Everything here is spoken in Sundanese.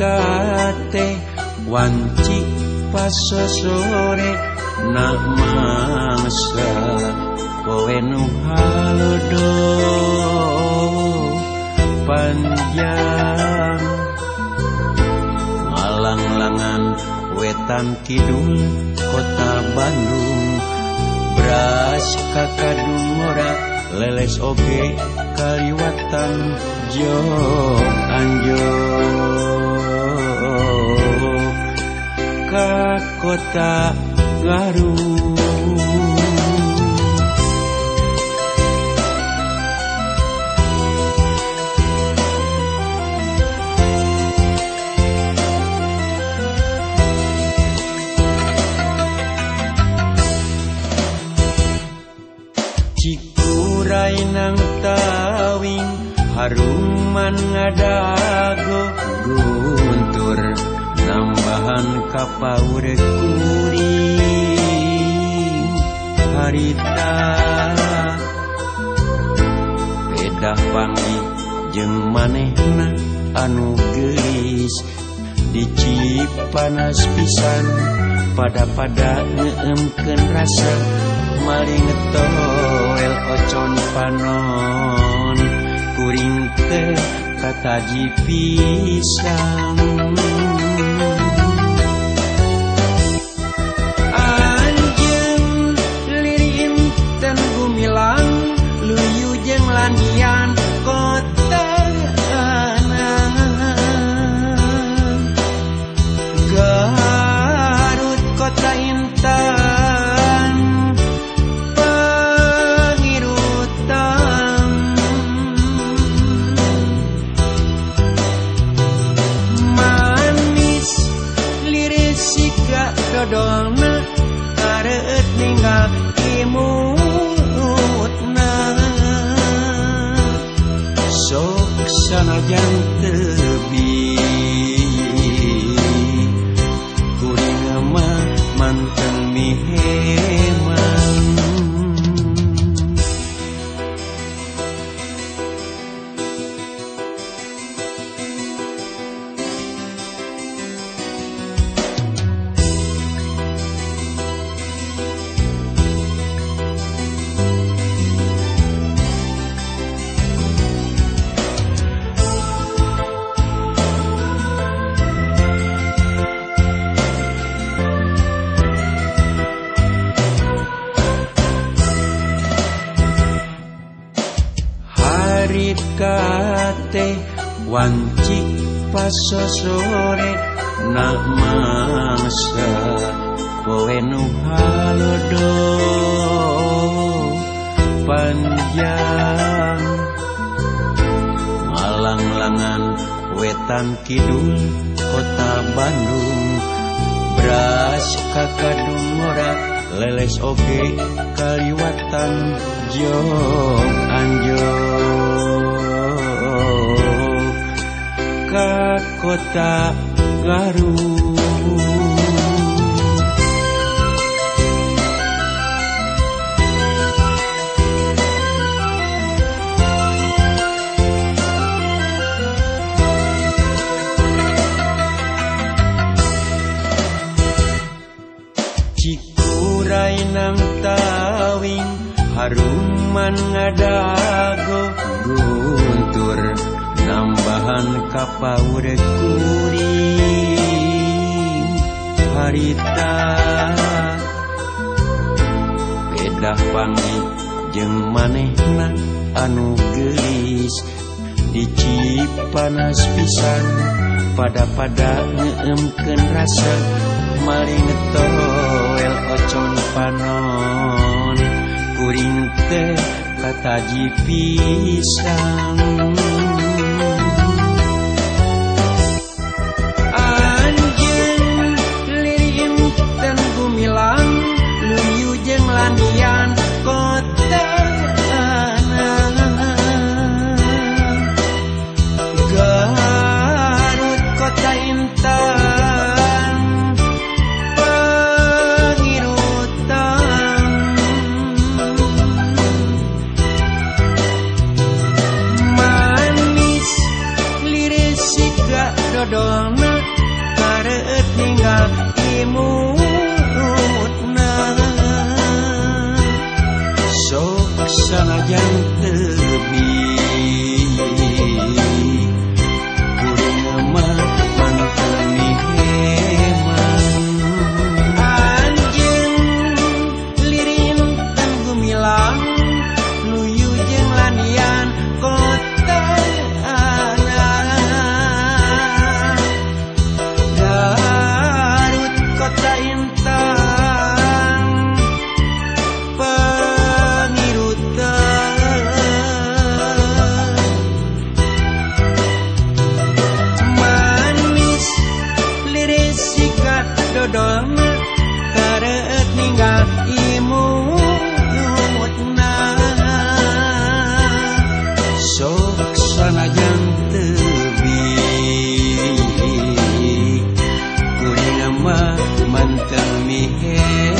harikate wanci pas sore namasa kowe nu halodo panjang malang-langan wetan kidul kota Bandung. Beras kakadung ora leles oge kaliwatan jog anjog kota Garut Cikurainang tawing haruman ngadago guntur nambahan kapaurekkuring harita. Bedah pandi jeung manehna anu gelis. Dicip panas pisan pada pada ngeemken rasa. Maling toel ocon panon kuring teh kataji pisang dodolna kareut ninggal imutna sok sanajan teu Arif wanci pas paso sore nak mangsa kowe nu halodo. Panjang malang-langan wetan kidul kota Bandung beras kakak dumurak leles oge kaliwatan jog anjog ka kota Garut ngan ngadago. Guntur nambahan kapaure kuring harita. Bedah pangi jeung manehna anu gelis. Dicip panas pisan pada pada ngeemkeun rasa. Maring toel ocon panon kuring teh kataji pisang. dodolna kareut ninggal imutna sok sanajan teu Anjing lirin tanggumilang nuyu jeung lanian tinggal imutna soksana yang tebi kuring mah mantemihe